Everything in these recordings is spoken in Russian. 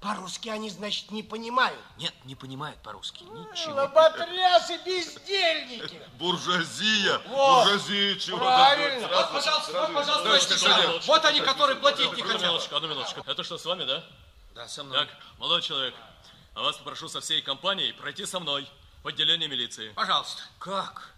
По-русски они, значит, не понимают. Нет, не понимают по-русски. Ничего. Лоботрясы, бездельники. Буржуазия. Вот. Буржуазия чего? Правильно. Сразу- Вот, пожалуйста, вот, пожалуйста. Сташанин. Вот они, которые платить не Одну хотят. минуточку, одну минуточку. Это что, с вами, да? Да, со мной. Так, молодой человек, а вас попрошу со всей компанией пройти со мной в отделение милиции. Пожалуйста. Как?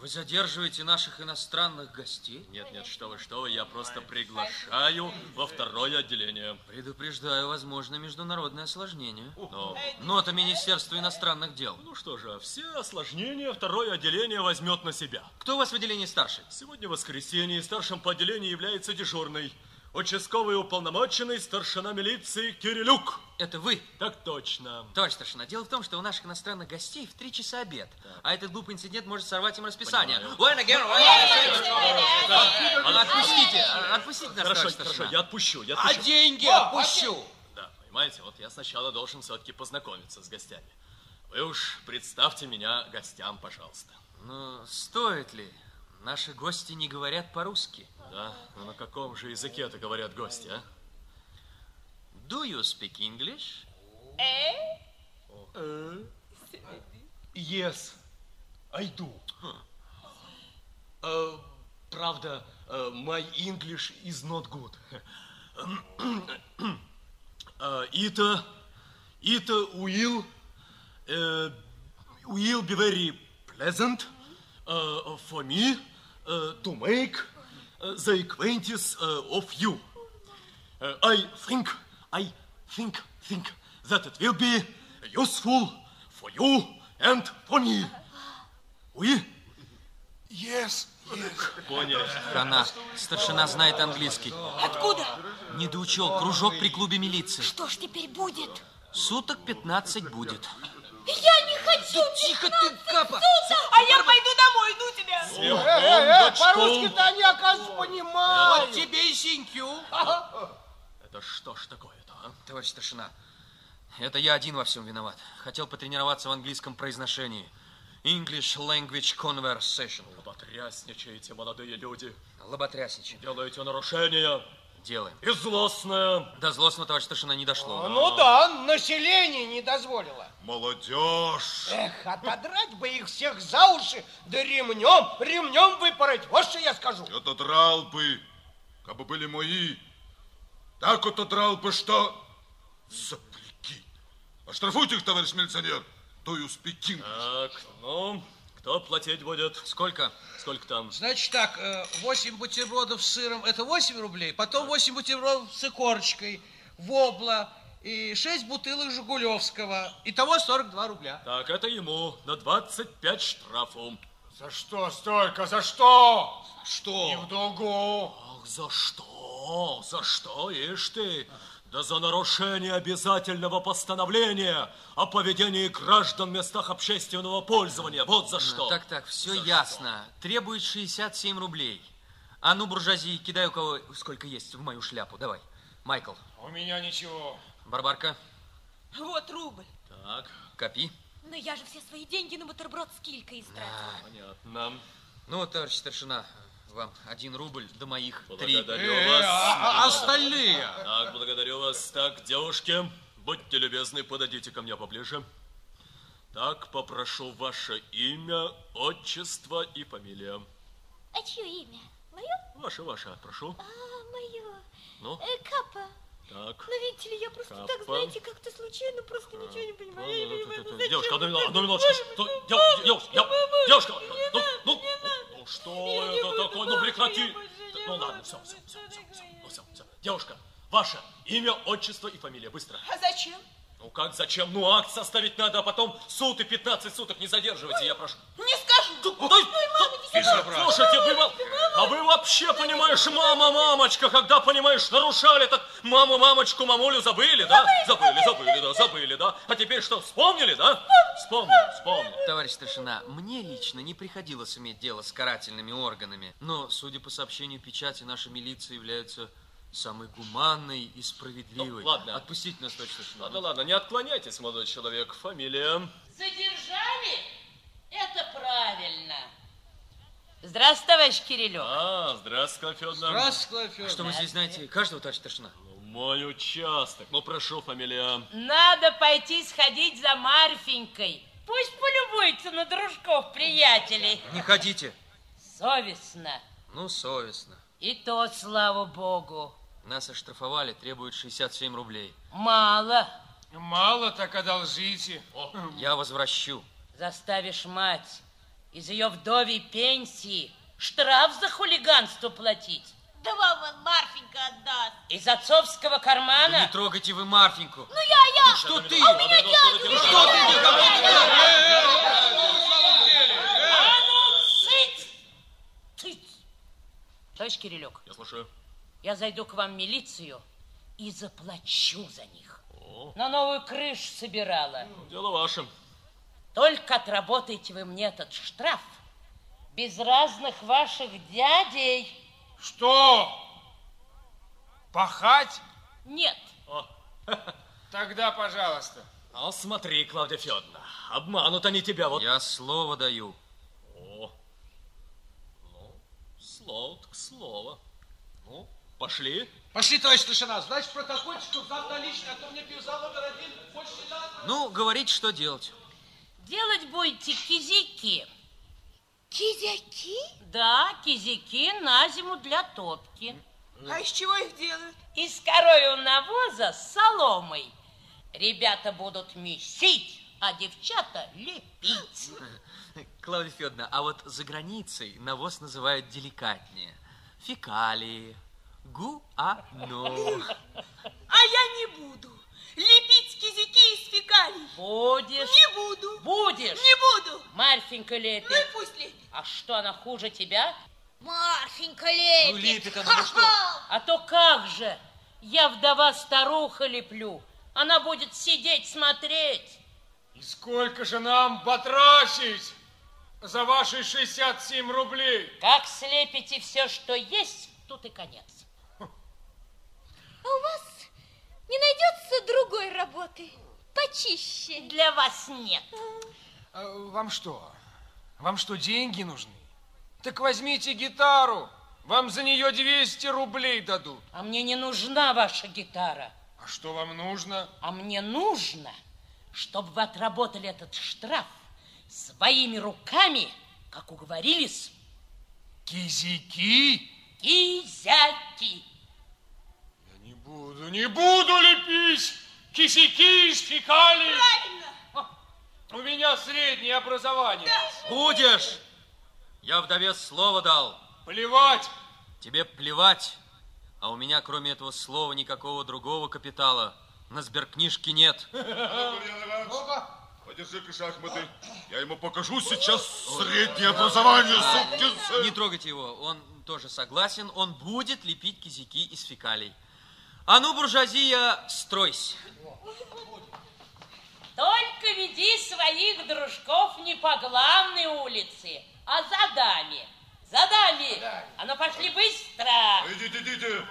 Вы задерживаете наших иностранных гостей? Нет, нет, что вы, что вы, я просто приглашаю во второе отделение. Предупреждаю, возможно, международное осложнение. Ну, Нота Министерства иностранных дел. ну что же, все осложнения второе отделение возьмет на себя. Кто у вас в отделении старший? Сегодня воскресенье, старшим по отделению является дежурный. Участковый уполномоченный старшина милиции Кирилюк. Это вы? Так точно. Товарищ старшина, дело в том, что у наших иностранных гостей в три часа обед. А этот глупый инцидент может сорвать им расписание. When again, when. Отпустите, а, отпустите нас, Хорошо, хорошо, я отпущу, я А отпущу. деньги отпущу. Да, понимаете, вот я сначала должен все-таки познакомиться с гостями. Вы уж представьте меня гостям, пожалуйста. Ну, стоит ли? Наши гости не говорят по-русски. Да, ну на каком же языке это говорят гости, а? Do you speak English? Yes, I do. Uh, правда, uh, my English is not good. Uh, it, it will, uh, will be very pleasant uh, for me uh, to make uh, the acquaintance uh, of you. I think, I think, think that it will be useful for you and for me. We Yes, поняли. Хана, старшина знает английский. Откуда? Не доучел, кружок при клубе милиции. Что ж теперь будет? Суток 15 будет. Я не хочу! Тихо ты, Капа! А я пойду домой, ну тебя! Э, э, по-русски-то они, оказывается, понимают. Вот тебе и синькю. Это что ж такое-то, а? Товарищ старшина, это я один во всем виноват. Хотел потренироваться в английском произношении. English language conversation. Потрясничаете, молодые люди. Лоботрясничай. Делаете нарушения. Делаем. И злостное. До злостного, товарищ старшина, не дошло. Ну да, население не дозволило. Молодежь. Эх, отодрать бы их всех за уши, да ремнем, ремнем выпороть. Вот что я скажу. Это драл бы, как бы были мои. Так вот драл бы, что... Сопляки. Оштрафуйте их, товарищ милиционер. Speak English? Так, ну, кто платить будет? Сколько? Сколько там? Значит так, 8 бутербродов с сыром это 8 рублей, потом 8 бутербродов с икорочкой, вобла и 6 бутылок Жигулевского. Итого 42 рубля. Так, это ему на 25 штрафу. За что столько, за что? Не Что? в долгу. Ах, за что? За что, ишь ты? Да за нарушение обязательного постановления о поведении граждан в местах общественного пользования. Вот за что. Так, так, все За ясно. Требует 67 рублей. А ну, буржуазии, кидай у кого сколько есть в мою шляпу. Давай. Майкл, У меня ничего. Барбарка, Вот рубль. Так, копи. Но я же все свои деньги на бутерброд с килькой истратила. понятно. Ну, товарищ старшина, вам один рубль до моих три. Благодарю Э, вас. а, а остальные? Так, благодарю вас. Так, девушки, будьте любезны, подойдите ко мне поближе. Так, попрошу ваше имя, отчество и фамилия. А чье имя? Мое? Ваше, ваше, прошу. А, мое. Ну, Э, Капа. так. Ну, видите ли, я просто так, Капа. знаете, как-то случайно просто ничего не понимаю. Я не Ну, ну, понимаю, ну, ну, зачем Девушка, одну минуту, одну так? Ну, мама, девушка, девушка, ну, ну. Ну что Я не это такое? Ну прекрати. не Ну ладно, все, все, все, все, все, ну, все, все. Девушка, ваше имя, отчество и фамилия, быстро. А зачем? Ну как, зачем? Ну акт составить надо, а потом суд и 15 суток не задерживайте, я прошу. Не скажу. Ну, дай- Слушайте, вы, а вы вообще, понимаешь, мама, мамочка, когда, понимаешь, нарушали, так маму, мамочку, мамулю забыли, да? Забыли, забыли, да, забыли, да? А теперь что, вспомнили, да? Вспомнили, вспомнили. Товарищ старшина, мне лично не приходилось иметь дело с карательными органами, но, судя по сообщению печати, наша милиция является самой гуманной и справедливой. Ну, ладно. Отпустите нас, товарищ старшина. Ладно, ладно, не отклоняйтесь, молодой человек. Фамилия. Задержали? Это правильно. Здравствуй, товарищ Кириллев. А, здравствуйте, Федор. Здравствуй, Федор. Что вы здесь знаете? Каждого, товарищ старшина? Мой участок. Ну, прошу, фамилия. Надо пойти сходить за Марфенькой. Пусть полюбуется на дружков приятелей. Не ходите. Совестно. Ну, совестно. И то, слава богу. Нас оштрафовали, требуют 67 рублей. Мало. Мало так одолжите. Я возвращу. Заставишь мать из ее вдовей пенсии штраф за хулиганство платить. Да вам вон Марфенька отдаст. Из отцовского кармана. Да не трогайте вы Марфеньку. Ну я, я. Что ты? А у меня дядя. Что ты А ну, цыть! Цыть! Товарищ Кириллюк, Я слушаю. я зайду к вам в милицию и заплачу за них. На новую крышу собирала. Дело ваше. Только отработайте вы мне этот штраф без разных ваших дядей. Что? Пахать? Нет, Тогда, пожалуйста. А смотри, Клавдия Федоровна, обманут они тебя вот... Я слово даю. О, ну, слово к слову. Ну, пошли. Пошли, товарищ старшина. Значит, протокольчик, что завтра лично, а то мне пивзал номер один. Больше не надо. Ну, говорите, что делать. делать будете кизики. Кизяки? Да, кизики на зиму для топки. А из чего их делают? Из коровьего навоза с соломой. Ребята будут месить, а девчата лепить. Клавдия Федоровна, а вот за границей навоз называют деликатнее. Фекалии, гуано. А я не буду. Лепить кизяки из фекалий. Будешь? Не буду. Будешь? Не буду. Марфенька Ну и лепит. пусть лепит. А что, она хуже тебя? Марфенька лепит. Ну, лепит она, ну что? А то как же? Я вдова-старуха леплю. Она будет сидеть смотреть. И сколько же нам батрачить за ваши 67 рублей? Как слепите все, что есть, тут и конец. А у вас не найдется другой работы? Почище. Для вас нет. А Вам что? Вам что, деньги нужны? Так возьмите гитару. Вам за нее 200 рублей дадут. А мне не нужна ваша гитара. А что вам нужно? А мне нужно, чтобы вы отработали этот штраф своими руками, как уговорились, Кизяки? кизяки. Я не буду, не буду лепить кисяки из фекалий. Правильно. У меня среднее образование. Будешь! Я вдове слово дал. Плевать. Тебе плевать, а у меня кроме этого слова никакого другого капитала на сберкнижке нет. Подержи-ка шахматы. Я ему покажу сейчас среднее образование, сукин сын. Не трогайте его, он тоже согласен, он будет лепить кизяки из фекалий. А ну, буржуазия, стройся. Только веди своих дружков не по главной улице, а за дами. За дами. А ну пошли быстро. Идите, идите.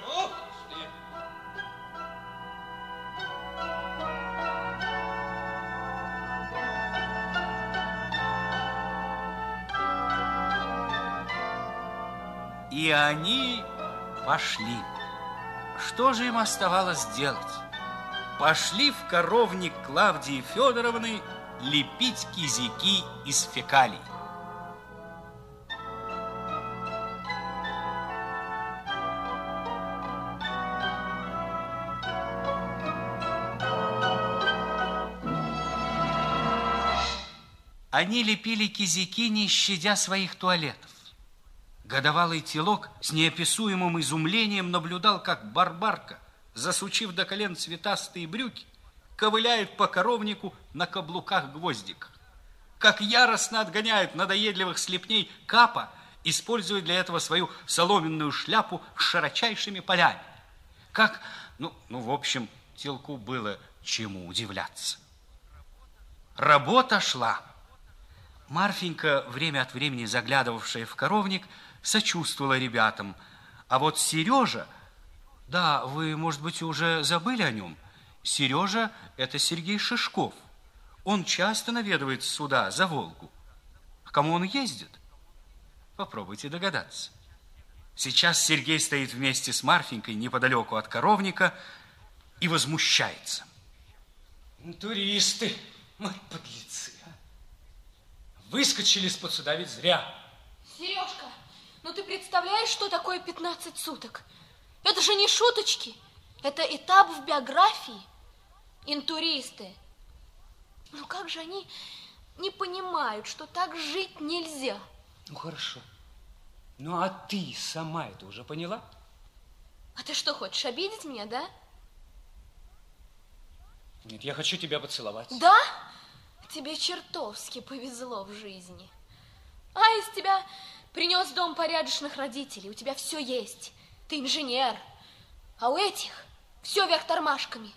И они пошли. Что же им оставалось делать? Пошли в коровник Клавдии Федоровны лепить кизяки из фекалий. Они лепили кизяки, не щадя своих туалетов. Годовалый телок с неописуемым изумлением наблюдал, как барбарка, засучив до колен цветастые брюки, ковыляет по коровнику на каблуках-гвоздиках. Как яростно отгоняет надоедливых слепней капа, используя для этого свою соломенную шляпу с широчайшими полями. Как, ну, ну, в общем, телку было чему удивляться. Работа шла. Марфенька, время от времени заглядывавшая в коровник, сочувствовала ребятам. А вот Сережа, да, вы, может быть, уже забыли о нем. Сережа – это Сергей Шишков. Он часто наведывается сюда, за Волгу. К кому он ездит? Попробуйте догадаться. Сейчас Сергей стоит вместе с Марфенькой неподалеку от коровника, и возмущается. Туристы, мать подлецы, а. Выскочили из-под суда ведь зря. Сережка, ну ты представляешь, что такое 15 суток? Это же не шуточки. Это этап в биографии. Интуристы. Ну как же они не понимают, что так жить нельзя? Ну хорошо. Ну а ты сама это уже поняла? А ты что, хочешь обидеть меня, да? Нет, я хочу тебя поцеловать. Да? Тебе чертовски повезло в жизни. А из тебя принес дом порядочных родителей. У тебя все есть. Ты инженер. А у этих все вверх тормашками.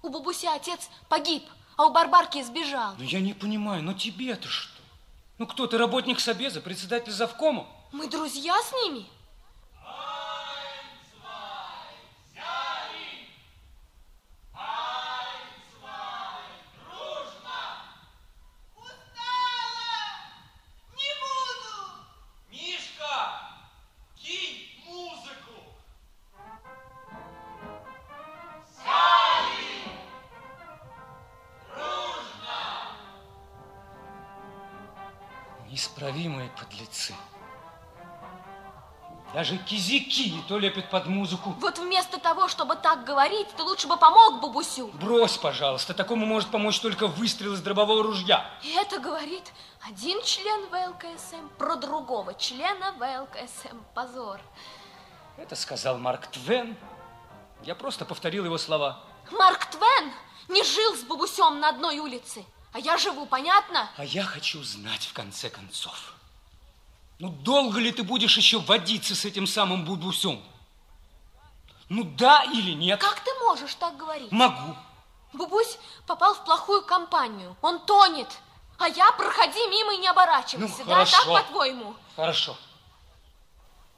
У бабуся отец погиб, а у Барбарки сбежал. Ну я не понимаю, ну тебе-то что? Ну кто ты, работник Собеза, председатель завкома? Мы друзья с ними? Неисправимые подлецы. Даже кизики то лепят под музыку. Вот вместо того, чтобы так говорить, ты лучше бы помог бабусю. Брось, пожалуйста, такому может помочь только выстрел из дробового ружья. И это говорит один член ВЛКСМ про другого члена ВЛКСМ. Позор. Это сказал Марк Твен. Я просто повторил его слова. Марк Твен не жил с бабусем на одной улице, а я живу, понятно? А я хочу знать в конце концов. Ну, долго ли ты будешь еще водиться с этим самым бубусем? Ну, да или нет? Как ты можешь так говорить? Могу. Бубусь попал в плохую компанию. Он тонет. А я проходи мимо и не оборачивайся. Ну, да, так хорошо. по-твоему? Хорошо.